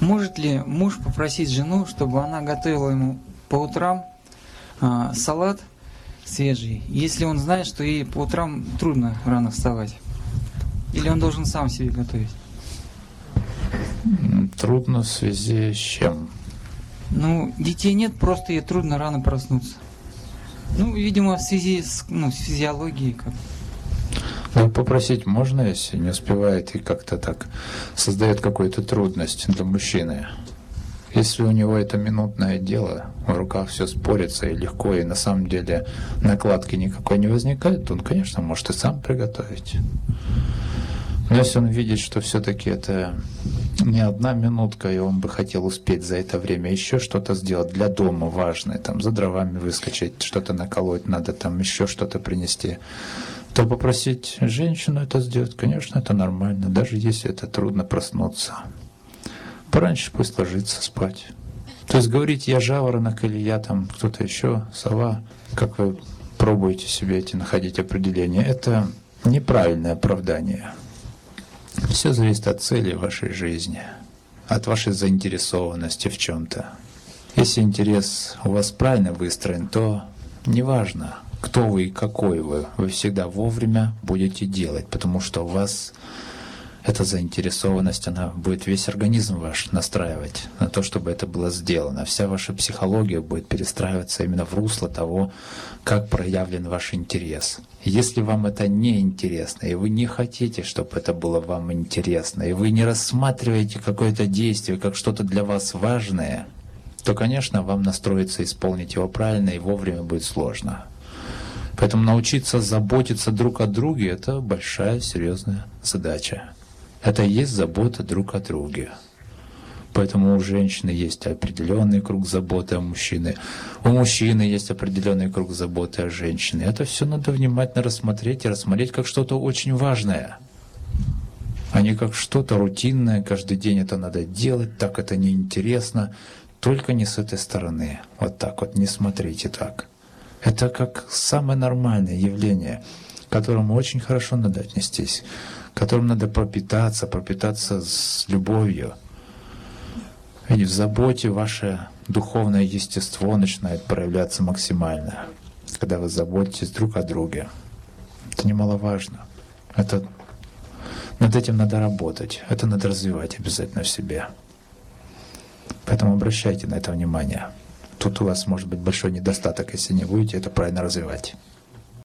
Может ли муж попросить жену, чтобы она готовила ему по утрам а, салат свежий, если он знает, что ей по утрам трудно рано вставать? Или он должен сам себе готовить? Трудно в связи с чем? Ну, детей нет, просто ей трудно рано проснуться. Ну, видимо, в связи с, ну, с физиологией как. Попросить можно, если не успевает и как-то так создает какую-то трудность для мужчины. Если у него это минутное дело, в руках все спорится и легко, и на самом деле накладки никакой не возникает, то он, конечно, может и сам приготовить. Но если он видит, что все-таки это не одна минутка, и он бы хотел успеть за это время еще что-то сделать для дома важное, там за дровами выскочить, что-то наколоть надо, там еще что-то принести, то попросить женщину это сделать, конечно, это нормально, даже если это трудно проснуться. Пораньше пусть ложится спать. То есть говорить «я жаворонок» или «я там кто-то еще, сова», как вы пробуете себе эти находить определения, это неправильное оправдание. Все зависит от цели вашей жизни, от вашей заинтересованности в чем-то. Если интерес у вас правильно выстроен, то неважно, кто вы и какой вы, вы всегда вовремя будете делать, потому что у вас эта заинтересованность, она будет весь организм ваш настраивать на то, чтобы это было сделано. Вся ваша психология будет перестраиваться именно в русло того, как проявлен ваш интерес. Если вам это не интересно, и вы не хотите, чтобы это было вам интересно, и вы не рассматриваете какое-то действие как что-то для вас важное, то, конечно, вам настроиться исполнить его правильно и вовремя будет сложно. Поэтому научиться заботиться друг о друге – это большая, серьезная задача. Это и есть забота друг о друге. Поэтому у женщины есть определенный круг заботы о мужчине, у мужчины есть определенный круг заботы о женщине. Это все надо внимательно рассмотреть и рассмотреть как что-то очень важное, а не как что-то рутинное, каждый день это надо делать, так это неинтересно. Только не с этой стороны. Вот так вот, не смотрите так. Это как самое нормальное явление, которому очень хорошо надо отнестись которым надо пропитаться, пропитаться с любовью. Ведь в заботе ваше духовное естество начинает проявляться максимально, когда вы заботитесь друг о друге. Это немаловажно. Это, над этим надо работать, это надо развивать обязательно в себе. Поэтому обращайте на это внимание. Тут у вас может быть большой недостаток, если не будете это правильно развивать.